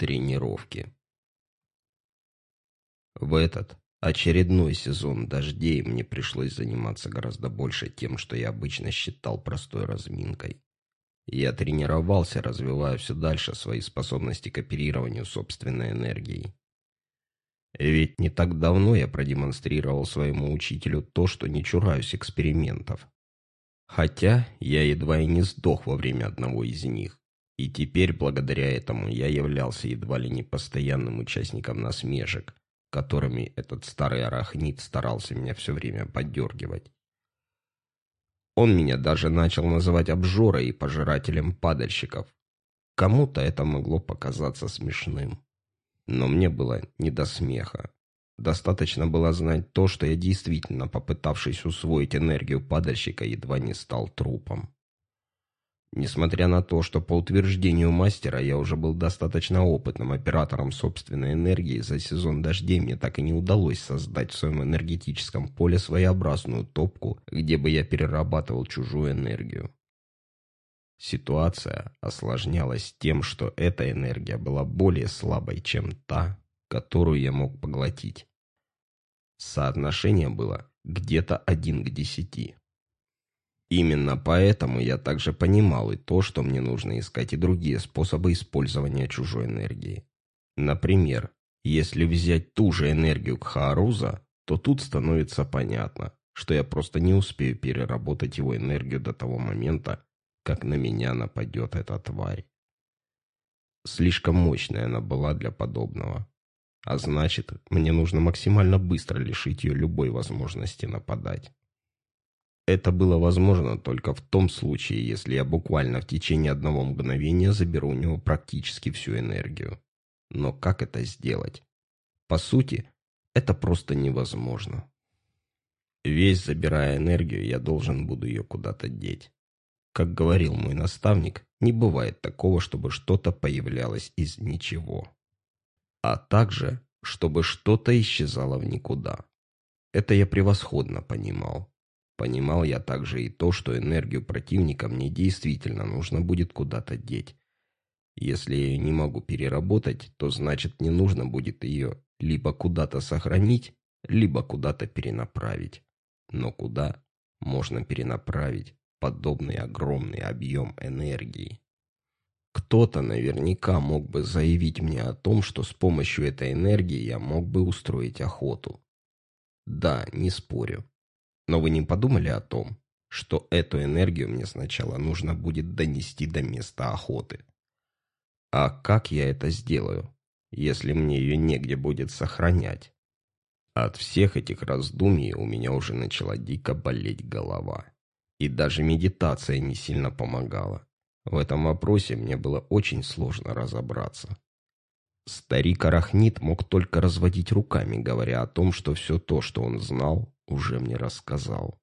Тренировки. В этот очередной сезон дождей мне пришлось заниматься гораздо больше тем, что я обычно считал простой разминкой. Я тренировался, развивая все дальше свои способности к оперированию собственной энергией. Ведь не так давно я продемонстрировал своему учителю то, что не чураюсь экспериментов. Хотя я едва и не сдох во время одного из них. И теперь, благодаря этому, я являлся едва ли не постоянным участником насмешек, которыми этот старый арахнит старался меня все время поддергивать. Он меня даже начал называть обжорой и пожирателем падальщиков. Кому-то это могло показаться смешным. Но мне было не до смеха. Достаточно было знать то, что я действительно, попытавшись усвоить энергию падальщика, едва не стал трупом. Несмотря на то, что по утверждению мастера я уже был достаточно опытным оператором собственной энергии, за сезон дождей мне так и не удалось создать в своем энергетическом поле своеобразную топку, где бы я перерабатывал чужую энергию. Ситуация осложнялась тем, что эта энергия была более слабой, чем та, которую я мог поглотить. Соотношение было где-то один к десяти. Именно поэтому я также понимал и то, что мне нужно искать и другие способы использования чужой энергии. Например, если взять ту же энергию Кхааруза, то тут становится понятно, что я просто не успею переработать его энергию до того момента, как на меня нападет эта тварь. Слишком мощная она была для подобного. А значит, мне нужно максимально быстро лишить ее любой возможности нападать. Это было возможно только в том случае, если я буквально в течение одного мгновения заберу у него практически всю энергию. Но как это сделать? По сути, это просто невозможно. Весь забирая энергию, я должен буду ее куда-то деть. Как говорил мой наставник, не бывает такого, чтобы что-то появлялось из ничего. А также, чтобы что-то исчезало в никуда. Это я превосходно понимал. Понимал я также и то, что энергию противника мне действительно нужно будет куда-то деть. Если я не могу переработать, то значит не нужно будет ее либо куда-то сохранить, либо куда-то перенаправить. Но куда можно перенаправить подобный огромный объем энергии? Кто-то наверняка мог бы заявить мне о том, что с помощью этой энергии я мог бы устроить охоту. Да, не спорю. Но вы не подумали о том, что эту энергию мне сначала нужно будет донести до места охоты? А как я это сделаю, если мне ее негде будет сохранять? От всех этих раздумий у меня уже начала дико болеть голова. И даже медитация не сильно помогала. В этом вопросе мне было очень сложно разобраться. Старик Арахнит мог только разводить руками, говоря о том, что все то, что он знал, уже мне рассказал.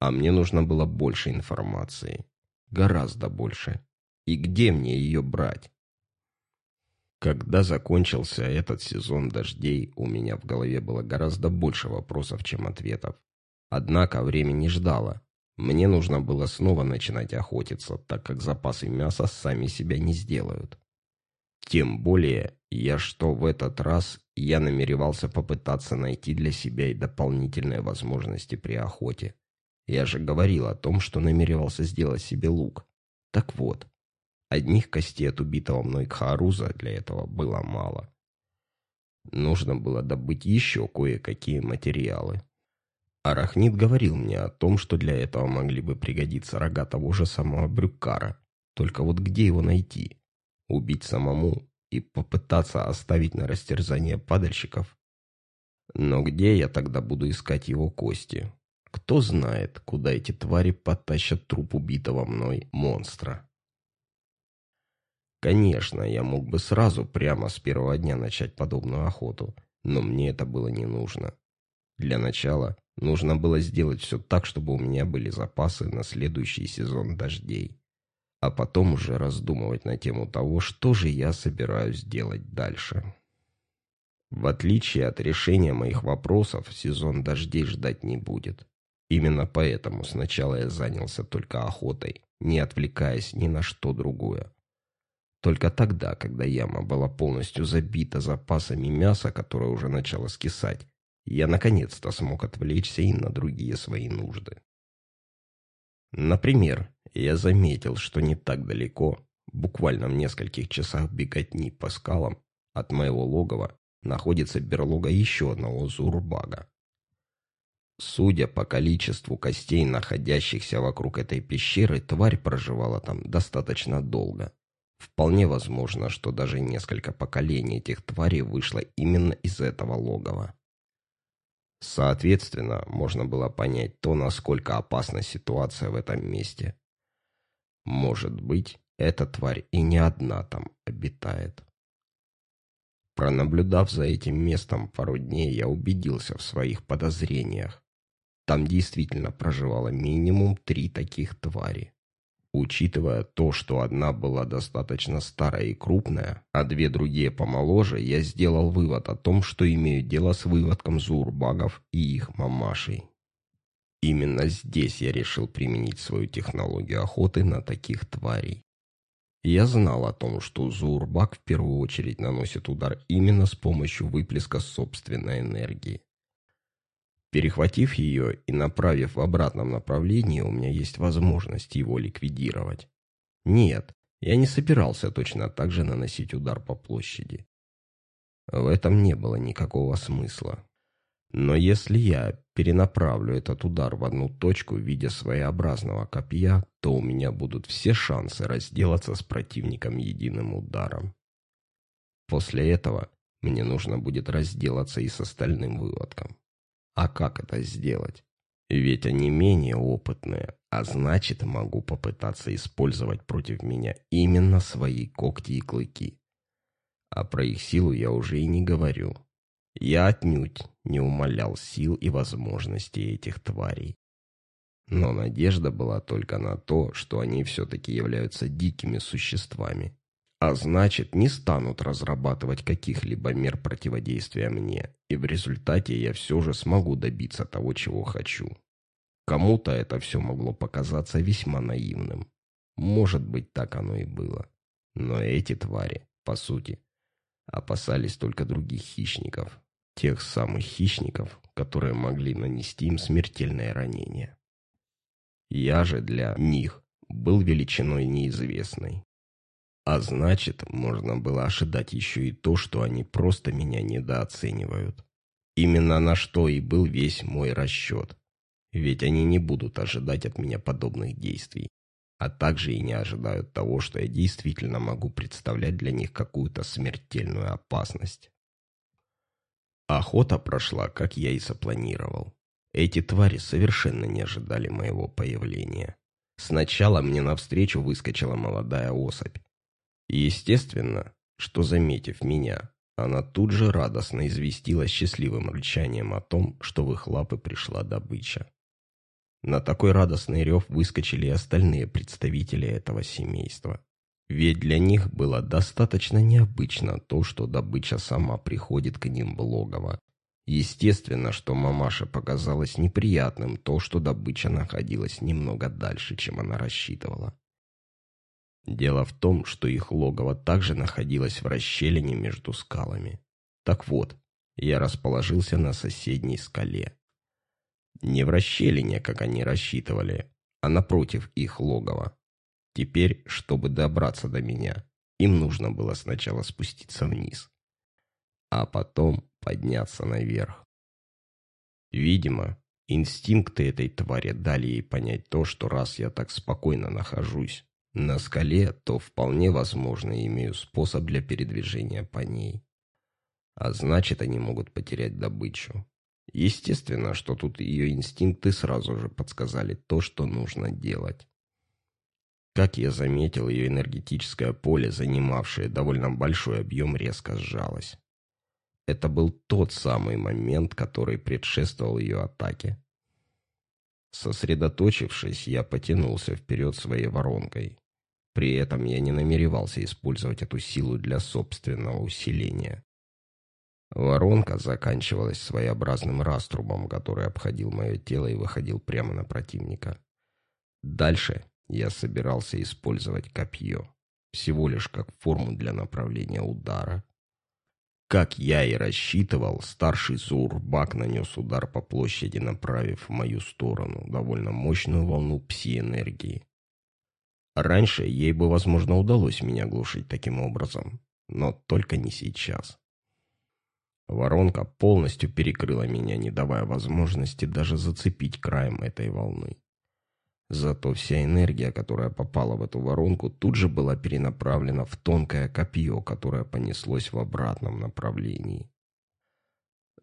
А мне нужно было больше информации. Гораздо больше. И где мне ее брать? Когда закончился этот сезон дождей, у меня в голове было гораздо больше вопросов, чем ответов. Однако время не ждало. Мне нужно было снова начинать охотиться, так как запасы мяса сами себя не сделают. Тем более, я что в этот раз я намеревался попытаться найти для себя и дополнительные возможности при охоте. Я же говорил о том, что намеревался сделать себе лук. Так вот, одних костей от убитого мной Кхаруза для этого было мало. Нужно было добыть еще кое-какие материалы. Арахнит говорил мне о том, что для этого могли бы пригодиться рога того же самого Брюкара. Только вот где его найти? Убить самому и попытаться оставить на растерзание падальщиков? Но где я тогда буду искать его кости? Кто знает, куда эти твари потащат труп убитого мной монстра? Конечно, я мог бы сразу прямо с первого дня начать подобную охоту, но мне это было не нужно. Для начала нужно было сделать все так, чтобы у меня были запасы на следующий сезон дождей а потом уже раздумывать на тему того, что же я собираюсь делать дальше. В отличие от решения моих вопросов, сезон дождей ждать не будет. Именно поэтому сначала я занялся только охотой, не отвлекаясь ни на что другое. Только тогда, когда яма была полностью забита запасами мяса, которое уже начало скисать, я наконец-то смог отвлечься и на другие свои нужды. Например, я заметил, что не так далеко, буквально в нескольких часах беготни по скалам от моего логова, находится берлога еще одного зурбага. Судя по количеству костей, находящихся вокруг этой пещеры, тварь проживала там достаточно долго. Вполне возможно, что даже несколько поколений этих тварей вышло именно из этого логова. Соответственно, можно было понять то, насколько опасна ситуация в этом месте. Может быть, эта тварь и не одна там обитает. Пронаблюдав за этим местом пару дней, я убедился в своих подозрениях. Там действительно проживало минимум три таких твари. Учитывая то, что одна была достаточно старая и крупная, а две другие помоложе, я сделал вывод о том, что имею дело с выводком зурбагов и их мамашей. Именно здесь я решил применить свою технологию охоты на таких тварей. Я знал о том, что Зурбак в первую очередь наносит удар именно с помощью выплеска собственной энергии. Перехватив ее и направив в обратном направлении, у меня есть возможность его ликвидировать. Нет, я не собирался точно так же наносить удар по площади. В этом не было никакого смысла. Но если я перенаправлю этот удар в одну точку в виде своеобразного копья, то у меня будут все шансы разделаться с противником единым ударом. После этого мне нужно будет разделаться и с остальным выводком. А как это сделать? Ведь они менее опытные, а значит, могу попытаться использовать против меня именно свои когти и клыки. А про их силу я уже и не говорю. Я отнюдь не умолял сил и возможностей этих тварей. Но надежда была только на то, что они все-таки являются дикими существами, а значит, не станут разрабатывать каких-либо мер противодействия мне, и в результате я все же смогу добиться того, чего хочу. Кому-то это все могло показаться весьма наивным. Может быть, так оно и было. Но эти твари, по сути, опасались только других хищников. Тех самых хищников, которые могли нанести им смертельное ранение. Я же для них был величиной неизвестной. А значит, можно было ожидать еще и то, что они просто меня недооценивают. Именно на что и был весь мой расчет. Ведь они не будут ожидать от меня подобных действий. А также и не ожидают того, что я действительно могу представлять для них какую-то смертельную опасность. Охота прошла, как я и запланировал. Эти твари совершенно не ожидали моего появления. Сначала мне навстречу выскочила молодая особь. Естественно, что, заметив меня, она тут же радостно известила счастливым рычанием о том, что в их лапы пришла добыча. На такой радостный рев выскочили и остальные представители этого семейства. Ведь для них было достаточно необычно то, что добыча сама приходит к ним в логово. Естественно, что мамаше показалось неприятным то, что добыча находилась немного дальше, чем она рассчитывала. Дело в том, что их логово также находилось в расщелине между скалами. Так вот, я расположился на соседней скале. Не в расщелине, как они рассчитывали, а напротив их логова. Теперь, чтобы добраться до меня, им нужно было сначала спуститься вниз, а потом подняться наверх. Видимо, инстинкты этой твари дали ей понять то, что раз я так спокойно нахожусь на скале, то вполне возможно имею способ для передвижения по ней. А значит, они могут потерять добычу. Естественно, что тут ее инстинкты сразу же подсказали то, что нужно делать. Как я заметил, ее энергетическое поле, занимавшее довольно большой объем, резко сжалось. Это был тот самый момент, который предшествовал ее атаке. Сосредоточившись, я потянулся вперед своей воронкой. При этом я не намеревался использовать эту силу для собственного усиления. Воронка заканчивалась своеобразным раструбом, который обходил мое тело и выходил прямо на противника. Дальше я собирался использовать копье. всего лишь как форму для направления удара. Как я и рассчитывал, старший Зурбак нанес удар по площади, направив в мою сторону довольно мощную волну пси-энергии. Раньше ей бы, возможно, удалось меня глушить таким образом, но только не сейчас. Воронка полностью перекрыла меня, не давая возможности даже зацепить краем этой волны. Зато вся энергия, которая попала в эту воронку, тут же была перенаправлена в тонкое копье, которое понеслось в обратном направлении.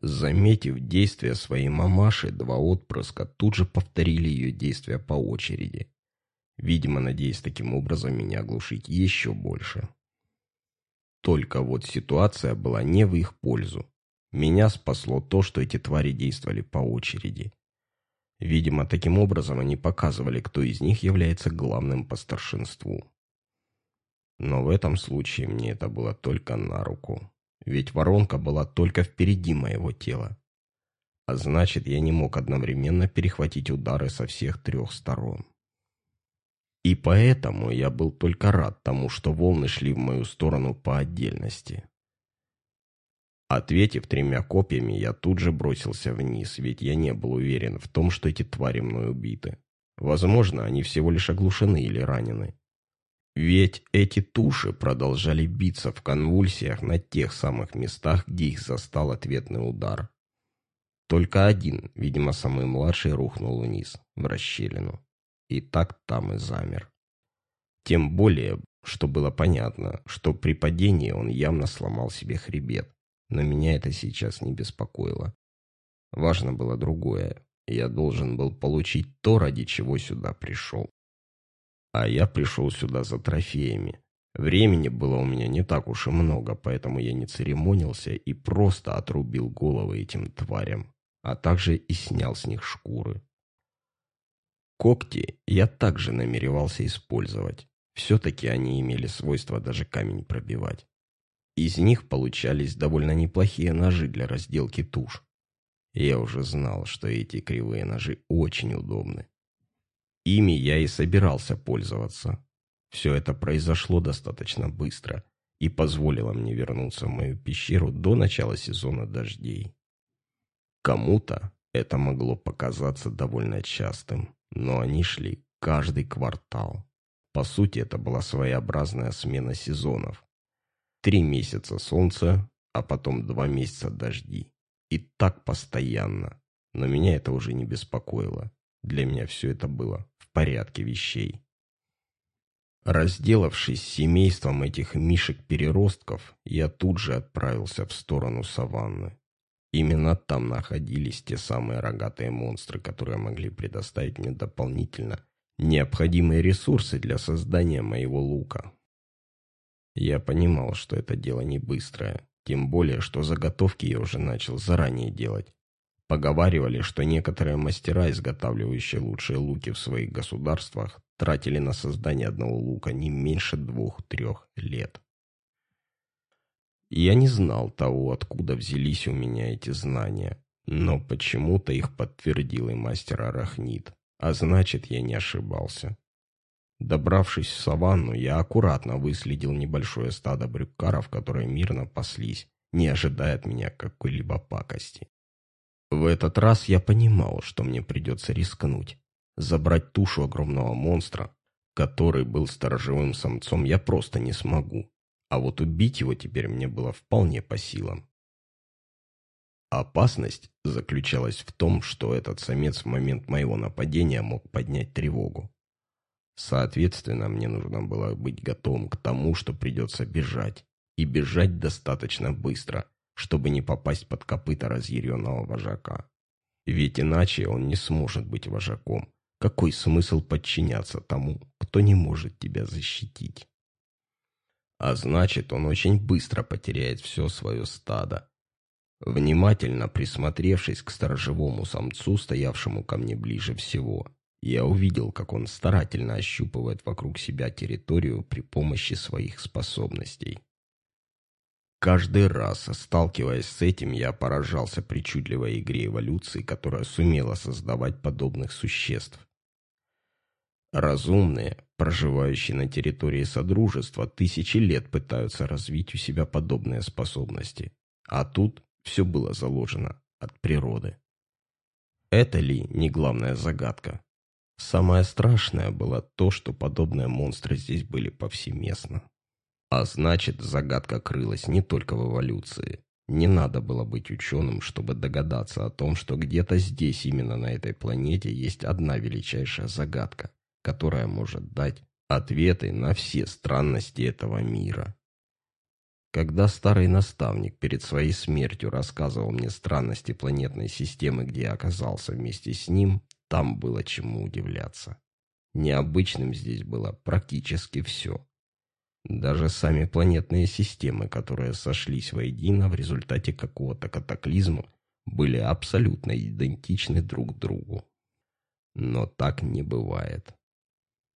Заметив действия своей мамаши, два отпрыска тут же повторили ее действия по очереди. Видимо, надеясь таким образом меня оглушить еще больше. Только вот ситуация была не в их пользу. Меня спасло то, что эти твари действовали по очереди. Видимо, таким образом они показывали, кто из них является главным по старшинству. Но в этом случае мне это было только на руку. Ведь воронка была только впереди моего тела. А значит, я не мог одновременно перехватить удары со всех трех сторон. И поэтому я был только рад тому, что волны шли в мою сторону по отдельности. Ответив тремя копьями, я тут же бросился вниз, ведь я не был уверен в том, что эти твари мной убиты. Возможно, они всего лишь оглушены или ранены. Ведь эти туши продолжали биться в конвульсиях на тех самых местах, где их застал ответный удар. Только один, видимо, самый младший, рухнул вниз, в расщелину. И так там и замер. Тем более, что было понятно, что при падении он явно сломал себе хребет но меня это сейчас не беспокоило. Важно было другое. Я должен был получить то, ради чего сюда пришел. А я пришел сюда за трофеями. Времени было у меня не так уж и много, поэтому я не церемонился и просто отрубил головы этим тварям, а также и снял с них шкуры. Когти я также намеревался использовать. Все-таки они имели свойство даже камень пробивать. Из них получались довольно неплохие ножи для разделки туш. Я уже знал, что эти кривые ножи очень удобны. Ими я и собирался пользоваться. Все это произошло достаточно быстро и позволило мне вернуться в мою пещеру до начала сезона дождей. Кому-то это могло показаться довольно частым, но они шли каждый квартал. По сути, это была своеобразная смена сезонов. Три месяца солнца, а потом два месяца дожди. И так постоянно. Но меня это уже не беспокоило. Для меня все это было в порядке вещей. Разделавшись с семейством этих мишек-переростков, я тут же отправился в сторону саванны. Именно там находились те самые рогатые монстры, которые могли предоставить мне дополнительно необходимые ресурсы для создания моего лука. Я понимал, что это дело не быстрое, тем более, что заготовки я уже начал заранее делать. Поговаривали, что некоторые мастера, изготавливающие лучшие луки в своих государствах, тратили на создание одного лука не меньше двух-трех лет. Я не знал того, откуда взялись у меня эти знания, но почему-то их подтвердил и мастер Арахнит, а значит, я не ошибался. Добравшись в саванну, я аккуратно выследил небольшое стадо брюкаров, которые мирно паслись, не ожидая от меня какой-либо пакости. В этот раз я понимал, что мне придется рискнуть. Забрать тушу огромного монстра, который был сторожевым самцом, я просто не смогу. А вот убить его теперь мне было вполне по силам. Опасность заключалась в том, что этот самец в момент моего нападения мог поднять тревогу. Соответственно, мне нужно было быть готовым к тому, что придется бежать. И бежать достаточно быстро, чтобы не попасть под копыта разъяренного вожака. Ведь иначе он не сможет быть вожаком. Какой смысл подчиняться тому, кто не может тебя защитить? А значит, он очень быстро потеряет все свое стадо. Внимательно присмотревшись к сторожевому самцу, стоявшему ко мне ближе всего, я увидел, как он старательно ощупывает вокруг себя территорию при помощи своих способностей. Каждый раз, сталкиваясь с этим, я поражался причудливой игре эволюции, которая сумела создавать подобных существ. Разумные, проживающие на территории Содружества, тысячи лет пытаются развить у себя подобные способности. А тут все было заложено от природы. Это ли не главная загадка? Самое страшное было то, что подобные монстры здесь были повсеместно. А значит, загадка крылась не только в эволюции. Не надо было быть ученым, чтобы догадаться о том, что где-то здесь, именно на этой планете, есть одна величайшая загадка, которая может дать ответы на все странности этого мира. Когда старый наставник перед своей смертью рассказывал мне странности планетной системы, где я оказался вместе с ним, там было чему удивляться. Необычным здесь было практически все. Даже сами планетные системы, которые сошлись воедино в результате какого-то катаклизма, были абсолютно идентичны друг другу. Но так не бывает.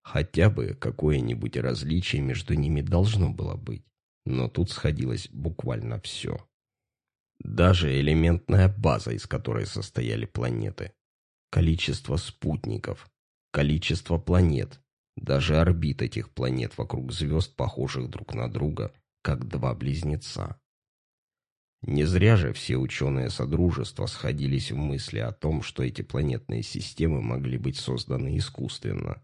Хотя бы какое-нибудь различие между ними должно было быть но тут сходилось буквально все. Даже элементная база, из которой состояли планеты, количество спутников, количество планет, даже орбит этих планет вокруг звезд, похожих друг на друга, как два близнеца. Не зря же все ученые Содружества сходились в мысли о том, что эти планетные системы могли быть созданы искусственно.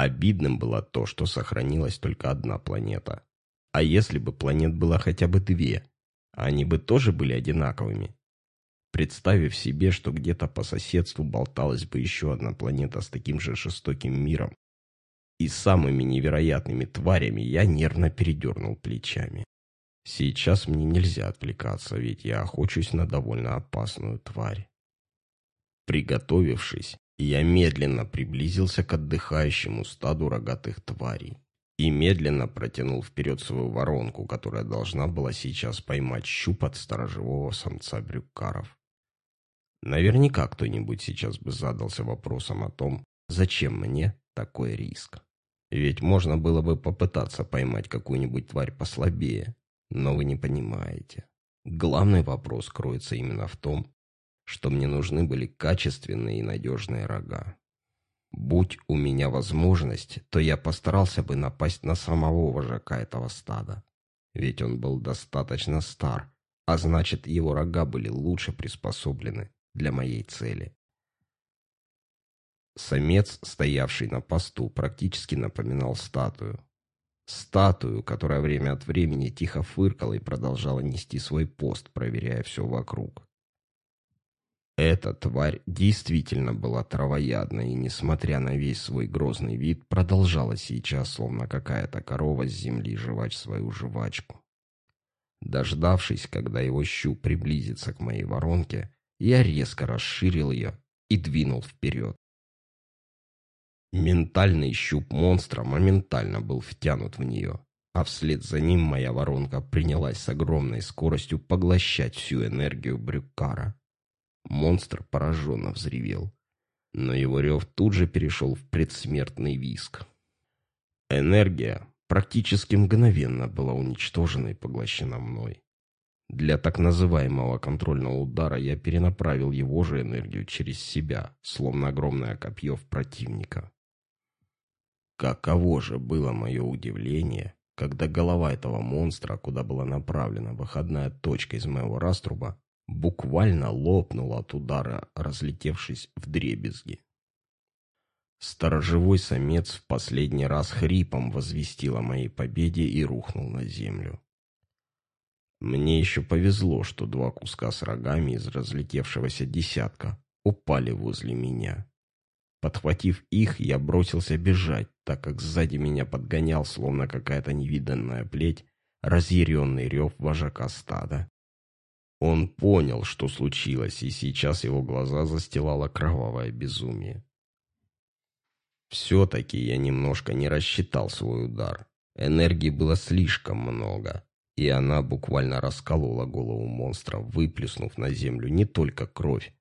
Обидным было то, что сохранилась только одна планета, а если бы планет было хотя бы две, они бы тоже были одинаковыми? Представив себе, что где-то по соседству болталась бы еще одна планета с таким же жестоким миром и самыми невероятными тварями, я нервно передернул плечами. Сейчас мне нельзя отвлекаться, ведь я охочусь на довольно опасную тварь. Приготовившись, я медленно приблизился к отдыхающему стаду рогатых тварей и медленно протянул вперед свою воронку, которая должна была сейчас поймать щуп от сторожевого самца брюкаров. Наверняка кто-нибудь сейчас бы задался вопросом о том, зачем мне такой риск. Ведь можно было бы попытаться поймать какую-нибудь тварь послабее, но вы не понимаете. Главный вопрос кроется именно в том, что мне нужны были качественные и надежные рога. Будь у меня возможность, то я постарался бы напасть на самого вожака этого стада. Ведь он был достаточно стар, а значит, его рога были лучше приспособлены для моей цели. Самец, стоявший на посту, практически напоминал статую. Статую, которая время от времени тихо фыркала и продолжала нести свой пост, проверяя все вокруг. Эта тварь действительно была травоядной и, несмотря на весь свой грозный вид, продолжала сейчас, словно какая-то корова с земли, жевать свою жвачку. Дождавшись, когда его щуп приблизится к моей воронке, я резко расширил ее и двинул вперед. Ментальный щуп монстра моментально был втянут в нее, а вслед за ним моя воронка принялась с огромной скоростью поглощать всю энергию Брюкара. Монстр пораженно взревел. Но его рев тут же перешел в предсмертный виск. Энергия практически мгновенно была уничтожена и поглощена мной. Для так называемого контрольного удара я перенаправил его же энергию через себя, словно огромное копье в противника. Каково же было мое удивление, когда голова этого монстра, куда была направлена выходная точка из моего раструба, буквально лопнул от удара, разлетевшись в дребезги. Сторожевой самец в последний раз хрипом возвестил о моей победе и рухнул на землю. Мне еще повезло, что два куска с рогами из разлетевшегося десятка упали возле меня. Подхватив их, я бросился бежать, так как сзади меня подгонял, словно какая-то невиданная плеть, разъяренный рев вожака стада. Он понял, что случилось, и сейчас его глаза застилало кровавое безумие. Все-таки я немножко не рассчитал свой удар. Энергии было слишком много, и она буквально расколола голову монстра, выплеснув на землю не только кровь,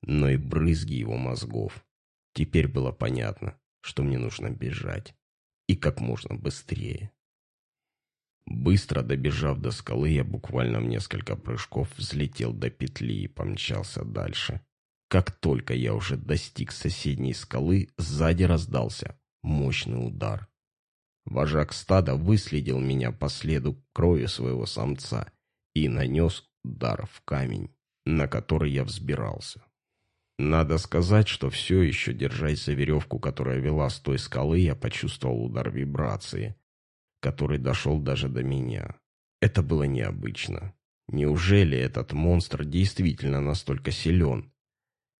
но и брызги его мозгов. Теперь было понятно, что мне нужно бежать. И как можно быстрее. Быстро добежав до скалы, я буквально в несколько прыжков взлетел до петли и помчался дальше. Как только я уже достиг соседней скалы, сзади раздался мощный удар. Вожак стада выследил меня по следу крови своего самца и нанес удар в камень, на который я взбирался. Надо сказать, что все еще, держась за веревку, которая вела с той скалы, я почувствовал удар вибрации, который дошел даже до меня. Это было необычно. Неужели этот монстр действительно настолько силен?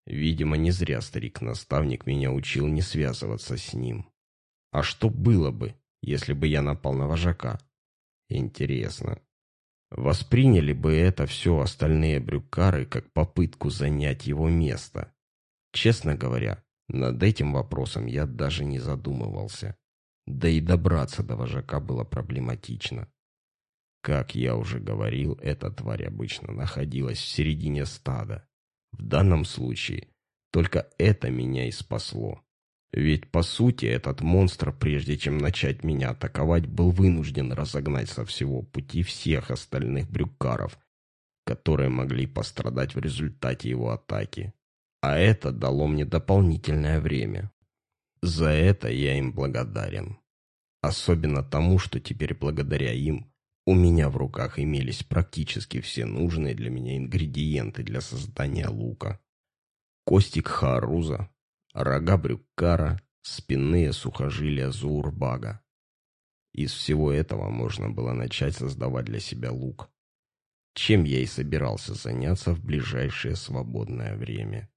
Видимо, не зря старик-наставник меня учил не связываться с ним. А что было бы, если бы я напал на вожака? Интересно. Восприняли бы это все остальные брюкары как попытку занять его место. Честно говоря, над этим вопросом я даже не задумывался. Да и добраться до вожака было проблематично. Как я уже говорил, эта тварь обычно находилась в середине стада. В данном случае только это меня и спасло. Ведь, по сути, этот монстр, прежде чем начать меня атаковать, был вынужден разогнать со всего пути всех остальных брюкаров, которые могли пострадать в результате его атаки. А это дало мне дополнительное время. За это я им благодарен. Особенно тому, что теперь благодаря им у меня в руках имелись практически все нужные для меня ингредиенты для создания лука. Костик харуза, рога брюкара, спинные сухожилия зурбага. Из всего этого можно было начать создавать для себя лук, чем я и собирался заняться в ближайшее свободное время.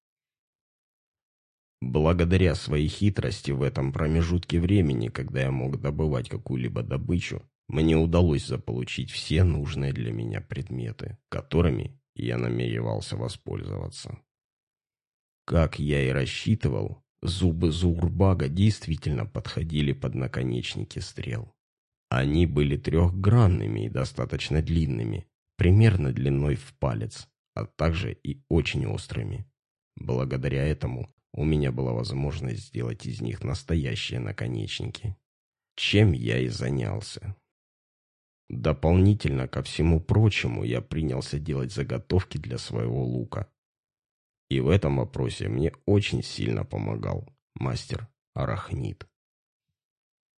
Благодаря своей хитрости в этом промежутке времени, когда я мог добывать какую-либо добычу, мне удалось заполучить все нужные для меня предметы, которыми я намеревался воспользоваться. Как я и рассчитывал, зубы Зурбага действительно подходили под наконечники стрел. Они были трехгранными и достаточно длинными, примерно длиной в палец, а также и очень острыми. Благодаря этому у меня была возможность сделать из них настоящие наконечники. Чем я и занялся. Дополнительно ко всему прочему я принялся делать заготовки для своего лука. И в этом вопросе мне очень сильно помогал мастер Арахнит.